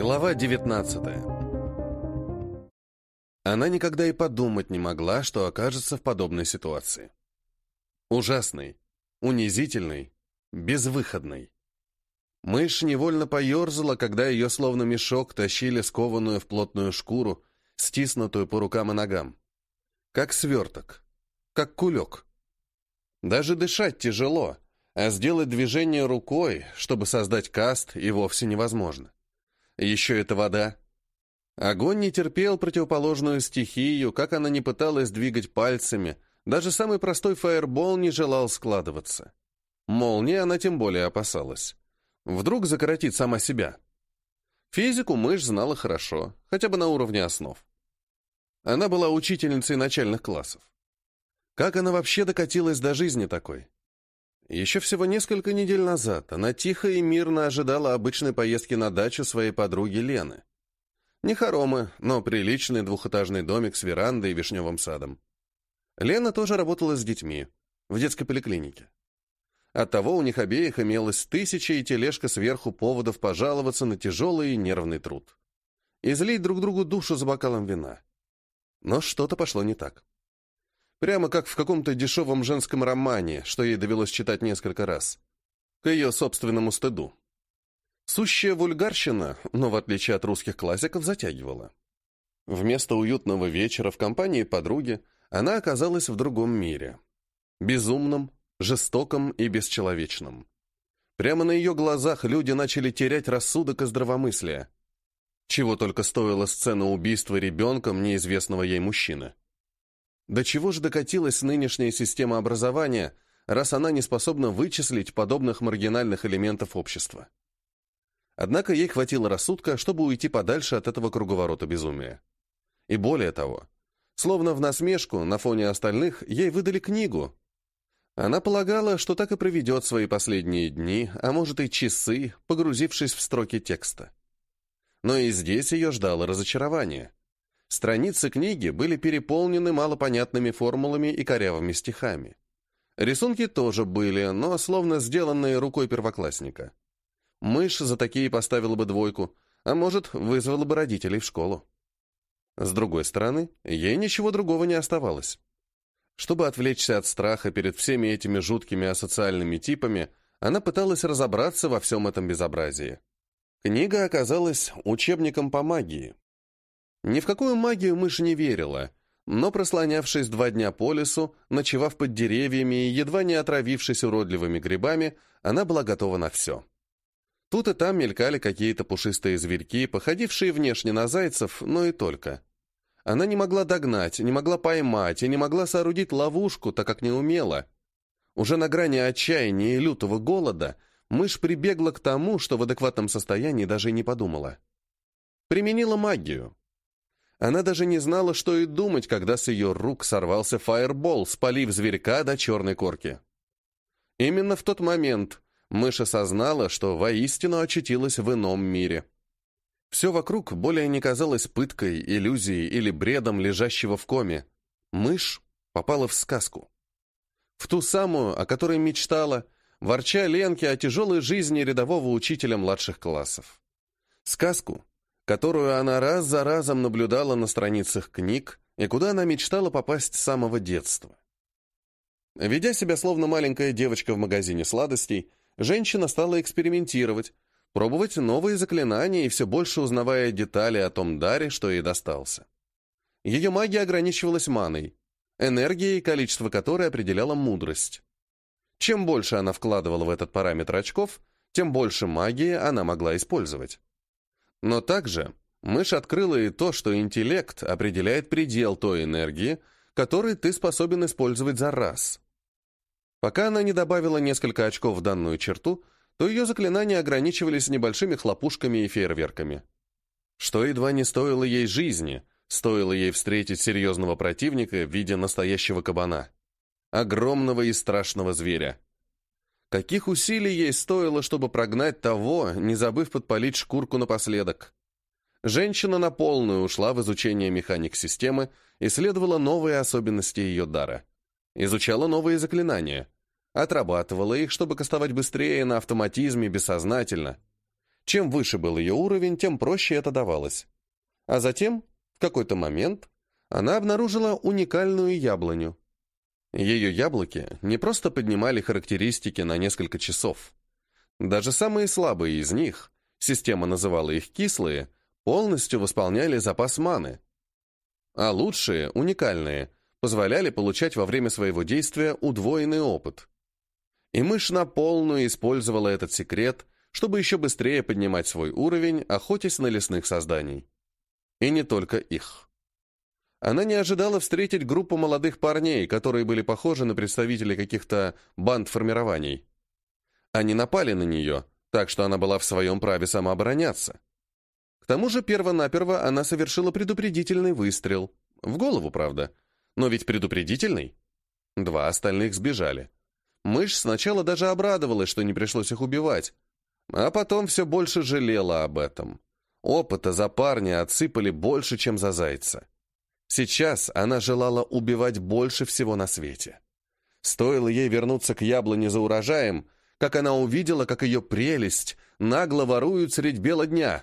Глава 19 Она никогда и подумать не могла, что окажется в подобной ситуации. Ужасной, унизительной, безвыходной. Мышь невольно поерзала, когда ее словно мешок тащили скованную в плотную шкуру, стиснутую по рукам и ногам. Как сверток, как кулек. Даже дышать тяжело, а сделать движение рукой, чтобы создать каст, и вовсе невозможно. Еще это вода. Огонь не терпел противоположную стихию, как она не пыталась двигать пальцами, даже самый простой фаербол не желал складываться. Молнии она тем более опасалась. Вдруг закоротит сама себя. Физику мышь знала хорошо, хотя бы на уровне основ. Она была учительницей начальных классов. Как она вообще докатилась до жизни такой? Еще всего несколько недель назад она тихо и мирно ожидала обычной поездки на дачу своей подруги Лены. Не хоромы, но приличный двухэтажный домик с верандой и вишневым садом. Лена тоже работала с детьми, в детской поликлинике. Оттого у них обеих имелось тысяча и тележка сверху поводов пожаловаться на тяжелый и нервный труд. Излить друг другу душу за бокалом вина. Но что-то пошло не так. Прямо как в каком-то дешевом женском романе, что ей довелось читать несколько раз. К ее собственному стыду. Сущая вульгарщина, но в отличие от русских классиков, затягивала. Вместо уютного вечера в компании подруги она оказалась в другом мире. Безумном, жестоком и бесчеловечном. Прямо на ее глазах люди начали терять рассудок и здравомыслие. Чего только стоила сцена убийства ребенком неизвестного ей мужчины. До чего же докатилась нынешняя система образования, раз она не способна вычислить подобных маргинальных элементов общества? Однако ей хватило рассудка, чтобы уйти подальше от этого круговорота безумия. И более того, словно в насмешку на фоне остальных, ей выдали книгу. Она полагала, что так и проведет свои последние дни, а может и часы, погрузившись в строки текста. Но и здесь ее ждало разочарование – Страницы книги были переполнены малопонятными формулами и корявыми стихами. Рисунки тоже были, но словно сделанные рукой первоклассника. Мышь за такие поставила бы двойку, а может, вызвала бы родителей в школу. С другой стороны, ей ничего другого не оставалось. Чтобы отвлечься от страха перед всеми этими жуткими асоциальными типами, она пыталась разобраться во всем этом безобразии. Книга оказалась учебником по магии, ни в какую магию мышь не верила, но, прослонявшись два дня по лесу, ночевав под деревьями и едва не отравившись уродливыми грибами, она была готова на все. Тут и там мелькали какие-то пушистые зверьки, походившие внешне на зайцев, но и только. Она не могла догнать, не могла поймать и не могла соорудить ловушку, так как не умела. Уже на грани отчаяния и лютого голода мышь прибегла к тому, что в адекватном состоянии даже и не подумала. Применила магию. Она даже не знала, что и думать, когда с ее рук сорвался фаербол, спалив зверька до черной корки. Именно в тот момент мышь осознала, что воистину очутилась в ином мире. Все вокруг более не казалось пыткой, иллюзией или бредом лежащего в коме. Мышь попала в сказку. В ту самую, о которой мечтала, ворча Ленке о тяжелой жизни рядового учителя младших классов. Сказку, которую она раз за разом наблюдала на страницах книг и куда она мечтала попасть с самого детства. Ведя себя словно маленькая девочка в магазине сладостей, женщина стала экспериментировать, пробовать новые заклинания и все больше узнавая детали о том даре, что ей достался. Ее магия ограничивалась маной, энергией, количество которой определяла мудрость. Чем больше она вкладывала в этот параметр очков, тем больше магии она могла использовать. Но также мышь открыла и то, что интеллект определяет предел той энергии, которой ты способен использовать за раз. Пока она не добавила несколько очков в данную черту, то ее заклинания ограничивались небольшими хлопушками и фейерверками. Что едва не стоило ей жизни, стоило ей встретить серьезного противника в виде настоящего кабана. Огромного и страшного зверя. Каких усилий ей стоило, чтобы прогнать того, не забыв подпалить шкурку напоследок? Женщина на полную ушла в изучение механик системы, исследовала новые особенности ее дара. Изучала новые заклинания. Отрабатывала их, чтобы кастовать быстрее на автоматизме бессознательно. Чем выше был ее уровень, тем проще это давалось. А затем, в какой-то момент, она обнаружила уникальную яблоню. Ее яблоки не просто поднимали характеристики на несколько часов. Даже самые слабые из них, система называла их кислые, полностью восполняли запас маны. А лучшие, уникальные, позволяли получать во время своего действия удвоенный опыт. И мышь на полную использовала этот секрет, чтобы еще быстрее поднимать свой уровень, охотясь на лесных созданий. И не только их. Она не ожидала встретить группу молодых парней, которые были похожи на представителей каких-то банд-формирований. Они напали на нее, так что она была в своем праве самообороняться. К тому же перво-наперво она совершила предупредительный выстрел. В голову, правда. Но ведь предупредительный. Два остальных сбежали. Мышь сначала даже обрадовалась, что не пришлось их убивать, а потом все больше жалела об этом. Опыта за парня отсыпали больше, чем за зайца. Сейчас она желала убивать больше всего на свете. Стоило ей вернуться к яблоне за урожаем, как она увидела, как ее прелесть нагло воруют средь бела дня.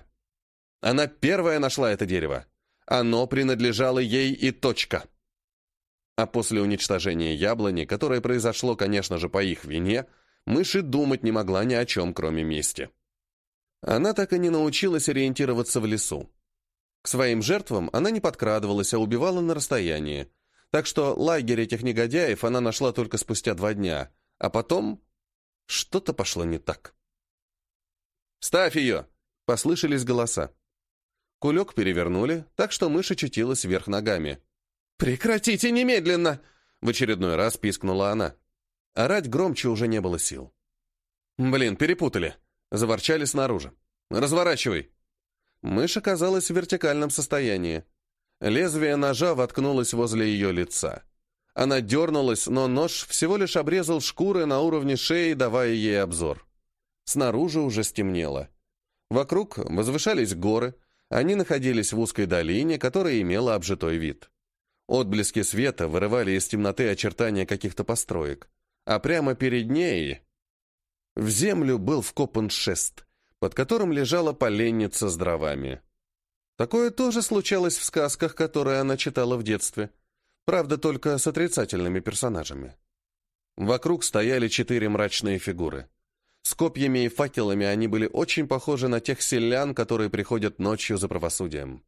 Она первая нашла это дерево. Оно принадлежало ей и точка. А после уничтожения яблони, которое произошло, конечно же, по их вине, мышь и думать не могла ни о чем, кроме мести. Она так и не научилась ориентироваться в лесу. Своим жертвам она не подкрадывалась, а убивала на расстоянии. Так что лагерь этих негодяев она нашла только спустя два дня, а потом что-то пошло не так. «Ставь ее!» — послышались голоса. Кулек перевернули, так что мышь очутилась вверх ногами. «Прекратите немедленно!» — в очередной раз пискнула она. Орать громче уже не было сил. «Блин, перепутали!» — заворчали снаружи. «Разворачивай!» Мышь оказалась в вертикальном состоянии. Лезвие ножа воткнулось возле ее лица. Она дернулась, но нож всего лишь обрезал шкуры на уровне шеи, давая ей обзор. Снаружи уже стемнело. Вокруг возвышались горы, они находились в узкой долине, которая имела обжитой вид. Отблески света вырывали из темноты очертания каких-то построек, а прямо перед ней в землю был вкопан шест, под которым лежала поленница с дровами. Такое тоже случалось в сказках, которые она читала в детстве, правда, только с отрицательными персонажами. Вокруг стояли четыре мрачные фигуры. С копьями и факелами они были очень похожи на тех селян, которые приходят ночью за правосудием.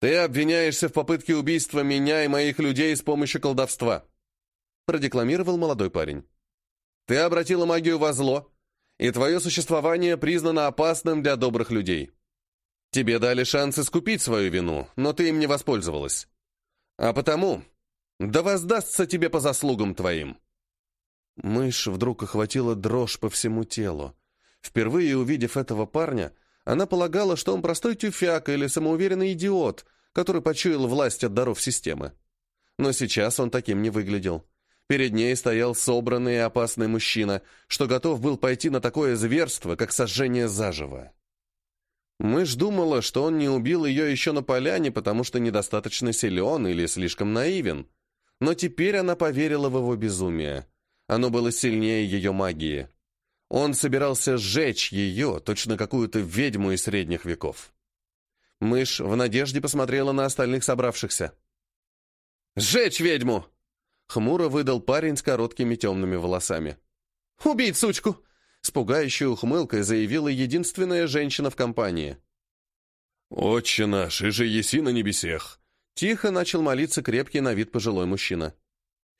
«Ты обвиняешься в попытке убийства меня и моих людей с помощью колдовства», продекламировал молодой парень. «Ты обратила магию во зло, и твое существование признано опасным для добрых людей. Тебе дали шанс искупить свою вину, но ты им не воспользовалась. А потому, да воздастся тебе по заслугам твоим». Мышь вдруг охватила дрожь по всему телу. Впервые увидев этого парня, она полагала, что он простой тюфяк или самоуверенный идиот, который почуял власть от даров системы. Но сейчас он таким не выглядел. Перед ней стоял собранный и опасный мужчина, что готов был пойти на такое зверство, как сожжение заживо. Мышь думала, что он не убил ее еще на поляне, потому что недостаточно силен или слишком наивен. Но теперь она поверила в его безумие. Оно было сильнее ее магии. Он собирался сжечь ее, точно какую-то ведьму из средних веков. Мышь в надежде посмотрела на остальных собравшихся. «Сжечь ведьму!» Хмуро выдал парень с короткими темными волосами. «Убить сучку!» С пугающей ухмылкой заявила единственная женщина в компании. «Отче наш, и же еси на небесех!» Тихо начал молиться крепкий на вид пожилой мужчина.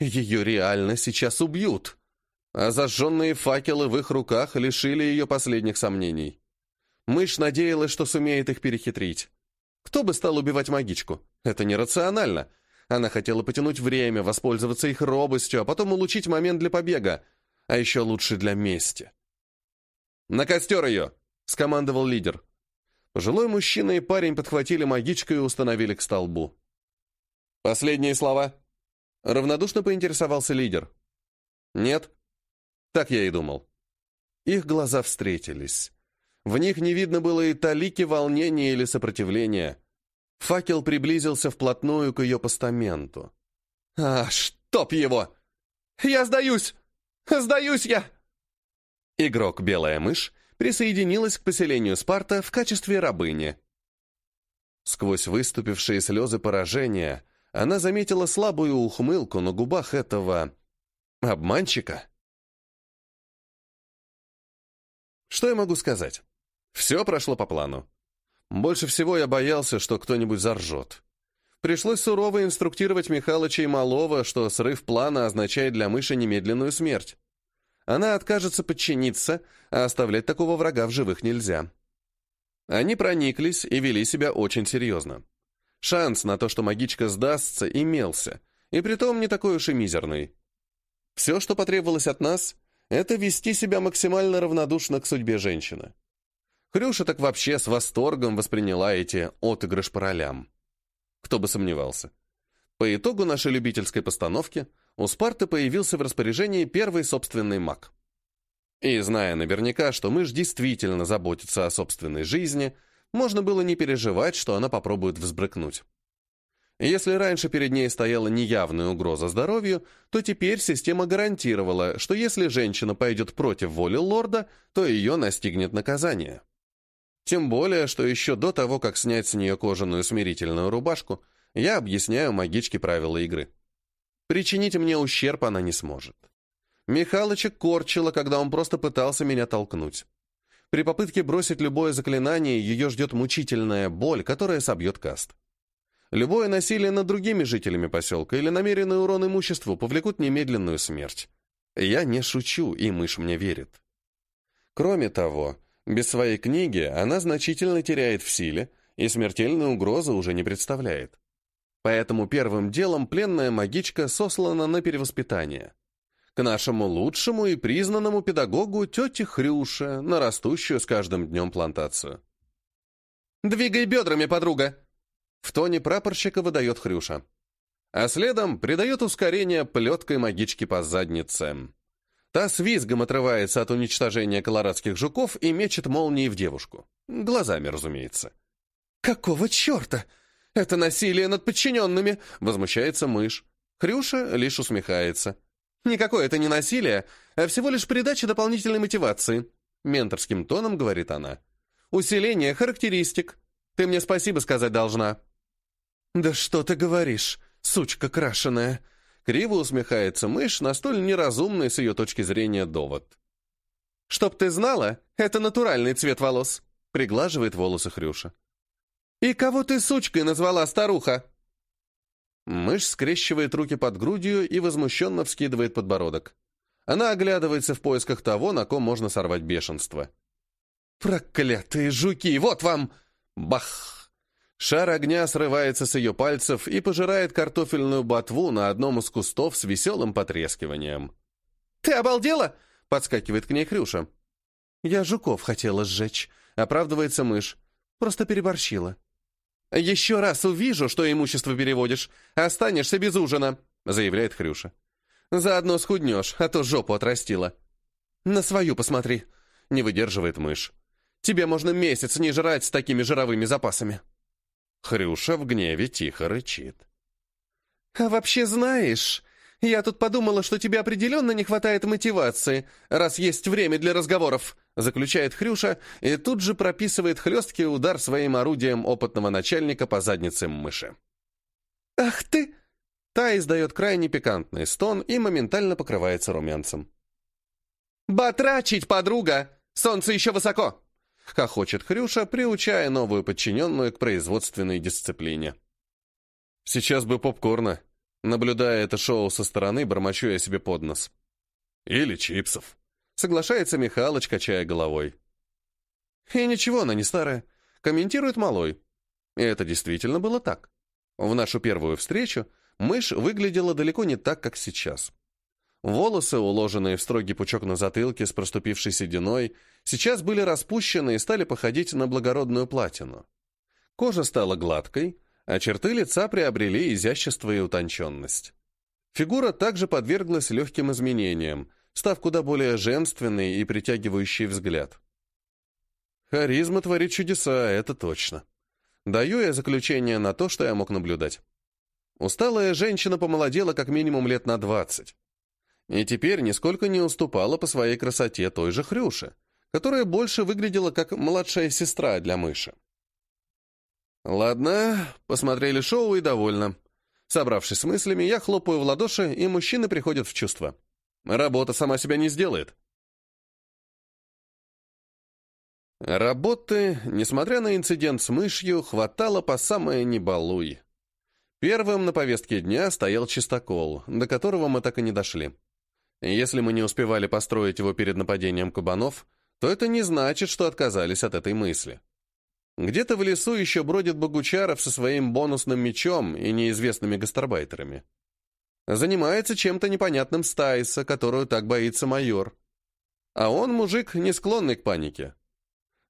«Ее реально сейчас убьют!» а зажженные факелы в их руках лишили ее последних сомнений. Мышь надеялась, что сумеет их перехитрить. Кто бы стал убивать магичку? Это нерационально. Она хотела потянуть время, воспользоваться их робостью, а потом улучшить момент для побега. А еще лучше для мести. «На костер ее!» — скомандовал лидер. Пожилой мужчина и парень подхватили магичку и установили к столбу. «Последние слова?» Равнодушно поинтересовался лидер. «Нет?» Так я и думал. Их глаза встретились. В них не видно было и талики волнения или сопротивления. Факел приблизился вплотную к ее постаменту. «А, чтоб его! Я сдаюсь! Сдаюсь я!» Игрок «Белая мышь» присоединилась к поселению Спарта в качестве рабыни. Сквозь выступившие слезы поражения она заметила слабую ухмылку на губах этого... обманщика. Что я могу сказать? Все прошло по плану. Больше всего я боялся, что кто-нибудь заржет. Пришлось сурово инструктировать Михалыча и Малова, что срыв плана означает для мыши немедленную смерть. Она откажется подчиниться, а оставлять такого врага в живых нельзя. Они прониклись и вели себя очень серьезно. Шанс на то, что магичка сдастся, имелся, и притом не такой уж и мизерный. Все, что потребовалось от нас, это вести себя максимально равнодушно к судьбе женщины. Хрюша так вообще с восторгом восприняла эти отыгрыш по ролям. Кто бы сомневался. По итогу нашей любительской постановки у Спарты появился в распоряжении первый собственный маг. И зная наверняка, что мышь действительно заботится о собственной жизни, можно было не переживать, что она попробует взбрыкнуть. Если раньше перед ней стояла неявная угроза здоровью, то теперь система гарантировала, что если женщина пойдет против воли лорда, то ее настигнет наказание. Тем более, что еще до того, как снять с нее кожаную смирительную рубашку, я объясняю магичке правила игры. Причинить мне ущерб она не сможет. Михалыча корчила, когда он просто пытался меня толкнуть. При попытке бросить любое заклинание ее ждет мучительная боль, которая собьет каст. Любое насилие над другими жителями поселка или намеренный урон имуществу повлекут немедленную смерть. Я не шучу, и мышь мне верит. Кроме того, без своей книги она значительно теряет в силе и смертельной угрозы уже не представляет. Поэтому первым делом пленная магичка сослана на перевоспитание. К нашему лучшему и признанному педагогу тете Хрюше, на растущую с каждым днем плантацию. «Двигай бедрами, подруга!» В тоне прапорщика выдает Хрюша. А следом придает ускорение плеткой магички по заднице. Та с визгом отрывается от уничтожения колорадских жуков и мечет молнии в девушку. Глазами, разумеется. «Какого черта? Это насилие над подчиненными!» — возмущается мышь. Хрюша лишь усмехается. «Никакое это не насилие, а всего лишь придача дополнительной мотивации», — менторским тоном говорит она. «Усиление характеристик. Ты мне спасибо сказать должна». «Да что ты говоришь, сучка крашеная!» Криво усмехается мышь на столь неразумный с ее точки зрения довод. «Чтоб ты знала, это натуральный цвет волос», — приглаживает волосы Хрюша. «И кого ты сучкой назвала, старуха?» Мышь скрещивает руки под грудью и возмущенно вскидывает подбородок. Она оглядывается в поисках того, на ком можно сорвать бешенство. «Проклятые жуки! Вот вам!» Бах! Шар огня срывается с ее пальцев и пожирает картофельную ботву на одном из кустов с веселым потрескиванием. «Ты обалдела?» — подскакивает к ней Хрюша. «Я жуков хотела сжечь», — оправдывается мышь. «Просто переборщила». «Еще раз увижу, что имущество переводишь, останешься без ужина», — заявляет Хрюша. «Заодно схуднешь, а то жопу отрастила». «На свою посмотри», — не выдерживает мышь. «Тебе можно месяц не жрать с такими жировыми запасами». Хрюша в гневе тихо рычит. «А вообще знаешь, я тут подумала, что тебе определенно не хватает мотивации, раз есть время для разговоров», заключает Хрюша и тут же прописывает хлесткий удар своим орудием опытного начальника по заднице мыши. «Ах ты!» Та издает крайне пикантный стон и моментально покрывается румянцем. «Батрачить, подруга! Солнце еще высоко!» — хохочет Хрюша, приучая новую подчиненную к производственной дисциплине. «Сейчас бы попкорна». Наблюдая это шоу со стороны, бормочу я себе под нос. «Или чипсов», — соглашается Михалыч, качая головой. «И ничего, она не старая», — комментирует Малой. И это действительно было так. В нашу первую встречу мышь выглядела далеко не так, как сейчас. Волосы, уложенные в строгий пучок на затылке с проступившей сединой, сейчас были распущены и стали походить на благородную платину. Кожа стала гладкой, а черты лица приобрели изящество и утонченность. Фигура также подверглась легким изменениям, став куда более женственной и притягивающей взгляд. Харизма творит чудеса, это точно. Даю я заключение на то, что я мог наблюдать. Усталая женщина помолодела как минимум лет на двадцать. И теперь нисколько не уступала по своей красоте той же Хрюше, которая больше выглядела как младшая сестра для мыши. Ладно, посмотрели шоу и довольно. Собравшись с мыслями, я хлопаю в ладоши, и мужчины приходят в чувство. Работа сама себя не сделает. Работы, несмотря на инцидент с мышью, хватало по самое не балуй. Первым на повестке дня стоял чистокол, до которого мы так и не дошли. Если мы не успевали построить его перед нападением кабанов, то это не значит, что отказались от этой мысли. Где-то в лесу еще бродит Богучаров со своим бонусным мечом и неизвестными гастарбайтерами. Занимается чем-то непонятным Стайса, которую так боится майор. А он, мужик, не склонный к панике.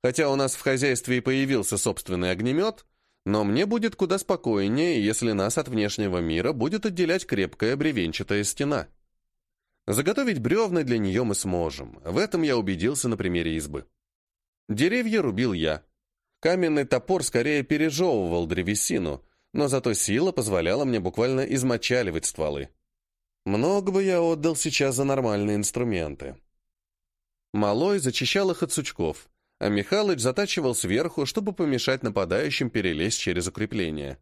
Хотя у нас в хозяйстве и появился собственный огнемет, но мне будет куда спокойнее, если нас от внешнего мира будет отделять крепкая бревенчатая стена. Заготовить бревна для нее мы сможем. В этом я убедился на примере избы. Деревья рубил я. Каменный топор скорее пережевывал древесину, но зато сила позволяла мне буквально измочаливать стволы. Много бы я отдал сейчас за нормальные инструменты. Малой зачищал их от сучков, а Михалыч затачивал сверху, чтобы помешать нападающим перелезть через укрепление.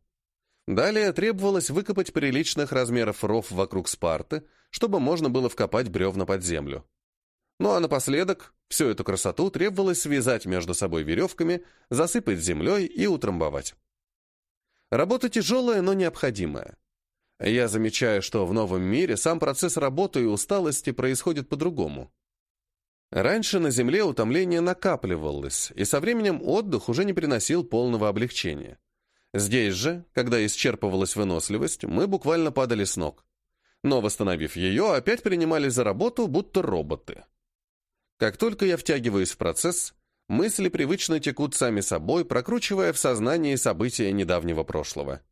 Далее требовалось выкопать приличных размеров ров вокруг Спарты, чтобы можно было вкопать бревна под землю. Ну а напоследок, всю эту красоту требовалось связать между собой веревками, засыпать землей и утрамбовать. Работа тяжелая, но необходимая. Я замечаю, что в новом мире сам процесс работы и усталости происходит по-другому. Раньше на Земле утомление накапливалось, и со временем отдых уже не приносил полного облегчения. Здесь же, когда исчерпывалась выносливость, мы буквально падали с ног. Но, восстановив ее, опять принимались за работу, будто роботы. Как только я втягиваюсь в процесс, мысли привычно текут сами собой, прокручивая в сознании события недавнего прошлого.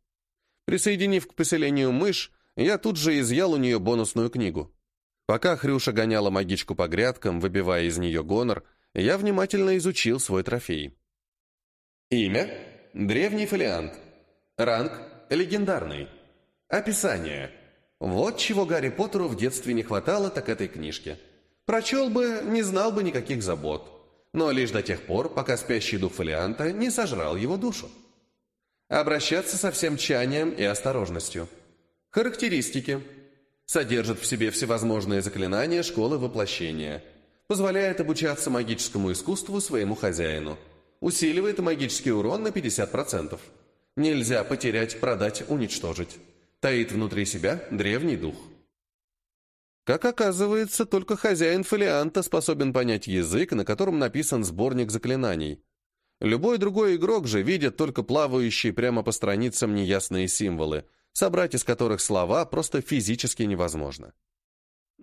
Присоединив к поселению мышь, я тут же изъял у нее бонусную книгу. Пока Хрюша гоняла магичку по грядкам, выбивая из нее гонор, я внимательно изучил свой трофей. Имя – древний фолиант. Ранг – легендарный. Описание. Вот чего Гарри Поттеру в детстве не хватало, так этой книжки. Прочел бы, не знал бы никаких забот. Но лишь до тех пор, пока спящий дух фолианта не сожрал его душу. Обращаться со всем чанием и осторожностью. Характеристики – содержит в себе всевозможные заклинания школы воплощения, позволяет обучаться магическому искусству своему хозяину, усиливает магический урон на 50%. Нельзя потерять, продать, уничтожить. Таит внутри себя древний дух. Как оказывается, только хозяин фолианта способен понять язык, на котором написан сборник заклинаний. Любой другой игрок же видит только плавающие прямо по страницам неясные символы, собрать из которых слова просто физически невозможно.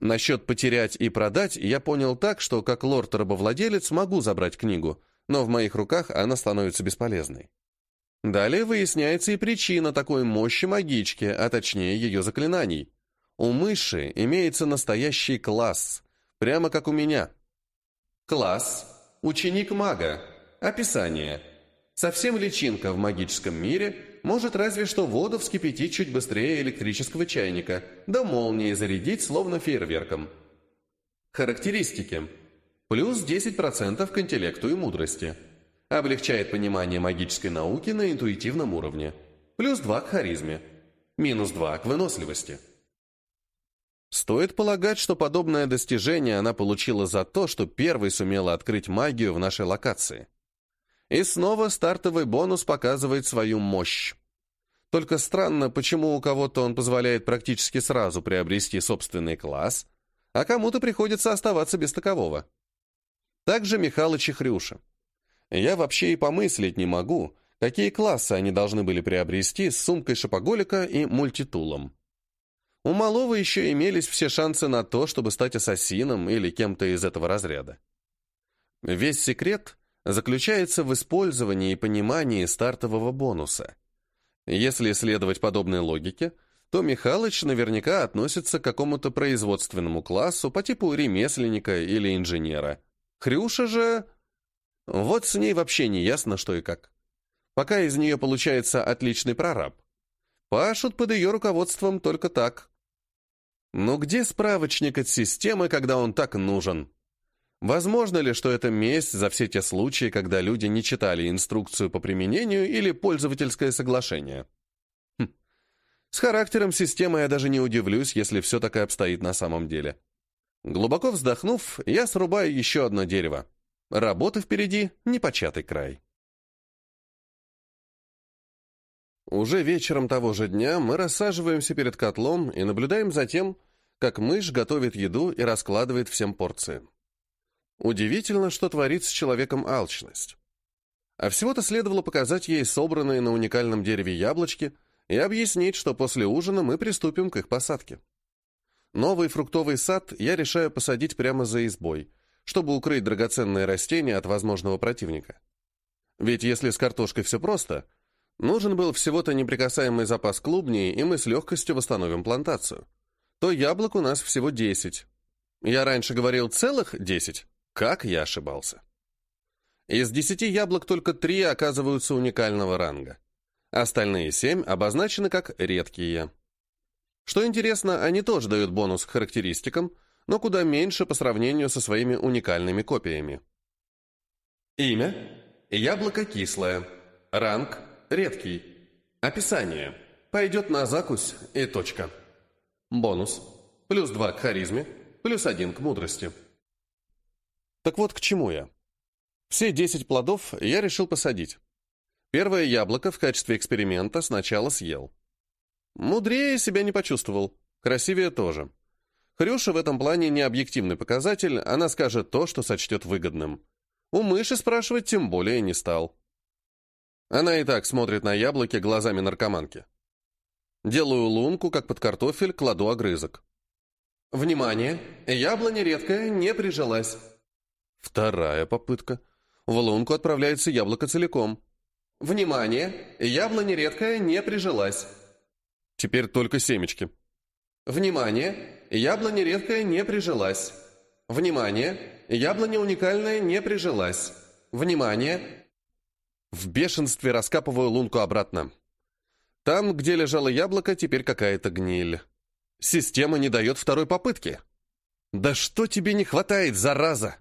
Насчет потерять и продать я понял так, что как лорд-рабовладелец могу забрать книгу, но в моих руках она становится бесполезной. Далее выясняется и причина такой мощи магички, а точнее ее заклинаний. У мыши имеется настоящий класс, прямо как у меня. Класс. Ученик мага. Описание. Совсем личинка в магическом мире – может разве что воду вскипятить чуть быстрее электрического чайника, да молнии зарядить словно фейерверком. Характеристики. Плюс 10% к интеллекту и мудрости. Облегчает понимание магической науки на интуитивном уровне. Плюс 2 к харизме. Минус 2 к выносливости. Стоит полагать, что подобное достижение она получила за то, что первой сумела открыть магию в нашей локации. И снова стартовый бонус показывает свою мощь. Только странно, почему у кого-то он позволяет практически сразу приобрести собственный класс, а кому-то приходится оставаться без такового. Также Михалыч и Хрюша. Я вообще и помыслить не могу, какие классы они должны были приобрести с сумкой шопоголика и мультитулом. У малого еще имелись все шансы на то, чтобы стать ассасином или кем-то из этого разряда. Весь секрет заключается в использовании и понимании стартового бонуса. Если следовать подобной логике, то Михалыч наверняка относится к какому-то производственному классу по типу ремесленника или инженера. Хрюша же... Вот с ней вообще не ясно, что и как. Пока из нее получается отличный прораб. Пашут под ее руководством только так. Но где справочник от системы, когда он так нужен? Возможно ли, что это месть за все те случаи, когда люди не читали инструкцию по применению или пользовательское соглашение? Хм. С характером системы я даже не удивлюсь, если все так и обстоит на самом деле. Глубоко вздохнув, я срубаю еще одно дерево. Работы впереди непочатый край. Уже вечером того же дня мы рассаживаемся перед котлом и наблюдаем за тем, как мышь готовит еду и раскладывает всем порции. Удивительно, что творит с человеком алчность. А всего-то следовало показать ей собранные на уникальном дереве яблочки и объяснить, что после ужина мы приступим к их посадке. Новый фруктовый сад я решаю посадить прямо за избой, чтобы укрыть драгоценные растения от возможного противника. Ведь если с картошкой все просто, нужен был всего-то неприкасаемый запас клубней, и мы с легкостью восстановим плантацию, то яблок у нас всего 10. Я раньше говорил целых 10. Как я ошибался. Из десяти яблок только три оказываются уникального ранга. Остальные семь обозначены как редкие. Что интересно, они тоже дают бонус к характеристикам, но куда меньше по сравнению со своими уникальными копиями. Имя. Яблоко кислое. Ранг. Редкий. Описание. Пойдет на закусь и точка. Бонус. Плюс два к харизме, плюс один к мудрости. Так вот, к чему я? Все 10 плодов я решил посадить. Первое яблоко в качестве эксперимента сначала съел. Мудрее себя не почувствовал, красивее тоже. Хрюша в этом плане не объективный показатель, она скажет то, что сочтет выгодным. У мыши спрашивать тем более не стал. Она и так смотрит на яблоки глазами наркоманки. Делаю лунку, как под картофель, кладу огрызок. Внимание! Яблоня редкая не прижилась. Вторая попытка. В лунку отправляется яблоко целиком. Внимание! Яблоня редкая не прижилась. Теперь только семечки. Внимание! Яблоня редкая не прижилась. Внимание! Яблоня уникальная не прижилась. Внимание! В бешенстве раскапываю лунку обратно. Там, где лежало яблоко, теперь какая-то гниль. Система не дает второй попытки. Да что тебе не хватает, зараза?